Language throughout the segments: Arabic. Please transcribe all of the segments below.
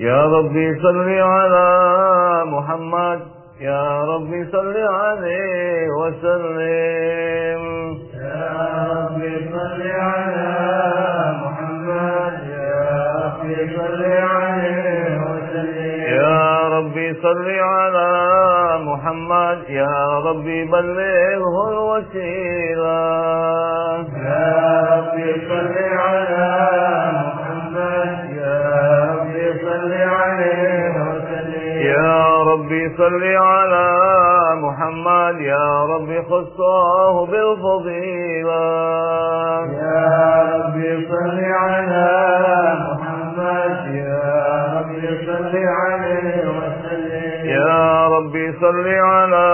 يا ربي صل على محمد. يا ربي صل عليه وسلم. يا ربي صل على محمد. يا ربي صل عليه وسلم. يا ربي صل على محمد. يا ربي بلغه الوسيلة. يا ربي صل على محمد يا ربي صل على محمد يا ربي خصه بالفضيلة. يا ربي صل على محمد يا ربي صل عليه وسلم. يا ربي صل على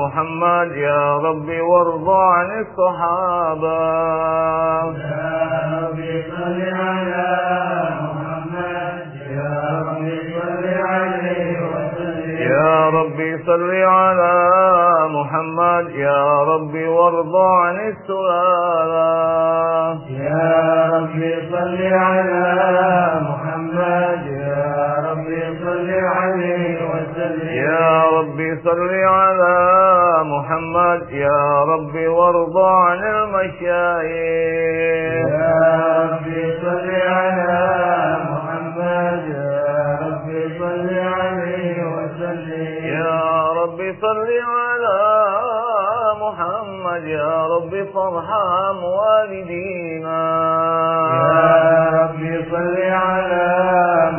محمد يا ربي وارض عن الصحابة. صل على محمد يا ربي وارض عن السلالة يا ربي صل على محمد يا ربي صل عليه وسلم. يا ربي صل على محمد يا ربي وارض عن المشايخ. يا ربي فارحم والدينا. يا ربي صل على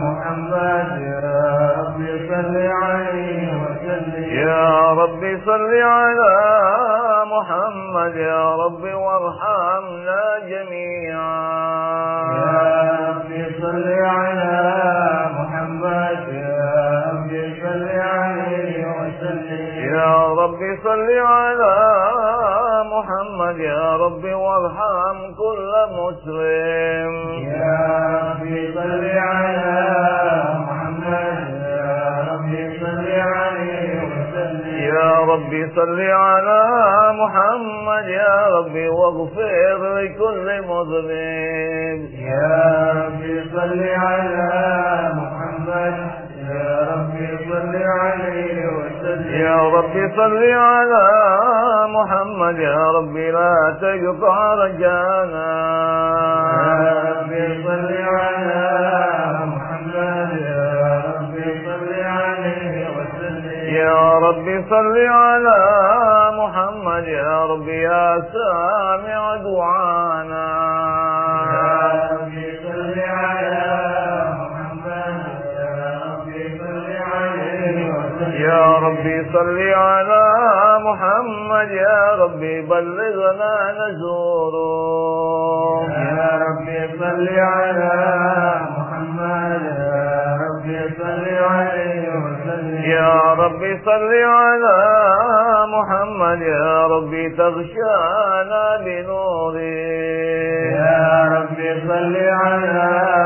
محمد. يا ربي صل عليه وسلم. يا ربي صل على محمد. يا ربي وارحمنا جميعا. يا ربي صل على محمد. يا ربي صل عليه وسلم. يا ربي صل على محمد يا ربي وارحم كل مسلم. يا ربي صل على محمد يا ربي صل عليه وسلم. يا ربي صل على محمد يا ربي واغفر لكل مذنب يا ربي صل على محمد يا ربي صل عليه يا ربي صل على محمد يا ربي لا تقطع رجانا يا ربي صل على محمد يا ربي صل عليه وسلم. يا ربي صل على محمد يا ربي يا سامع دعانا. صل على محمد يا ربي بلغنا نزوره. يا ربي صل على محمد يا ربي صل عليه وسلم. يا ربي صل على محمد يا ربي تغشانا بنوره. يا ربي صل على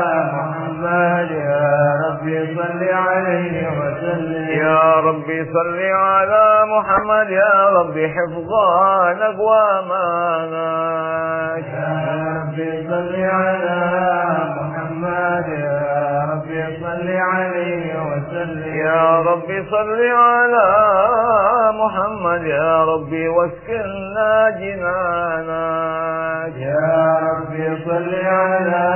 ربي صل على محمد يا ربي حفظانك وامانك يا ربي صل على محمد يا ربي صل عليه وسلم. يا ربي صل على محمد يا ربي واسكننا جنانك يا ربي صل على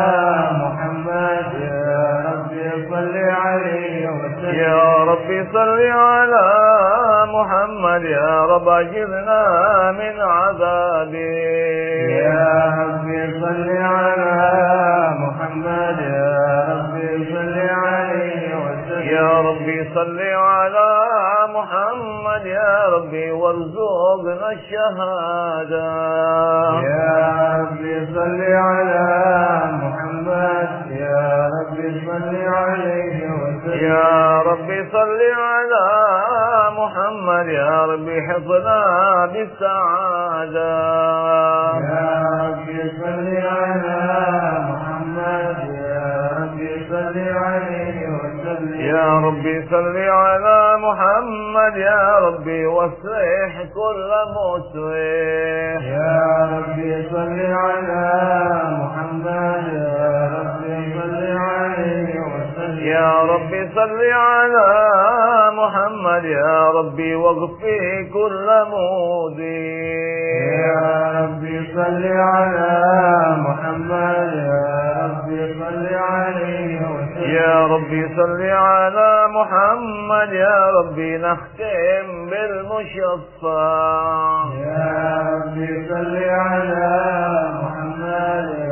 محمد يا ربي صل عليه يا ربي صل على محمد يا رب اجرنا من عذابك يا ربي صل على محمد يا ربي صل عليه وسلم. يا ربي صل على محمد يا ربي وارزقنا الشهادة. يا ربي صل على يا ربي صل على محمد يا ربي حفظنا بالسعادة. يا ربي صل على محمد يا ربي صل عليه وسلم. يا ربي صل على محمد يا ربي واصلح كل مسلم. يا ربي صل على محمد ربي صل على محمد يا ربي واغفر كل مودي يا ربي صل على محمد يا ربي صل عليه وسلم. يا ربي صل على محمد يا ربي نختم بالمشفع يا ربي صل على محمد يا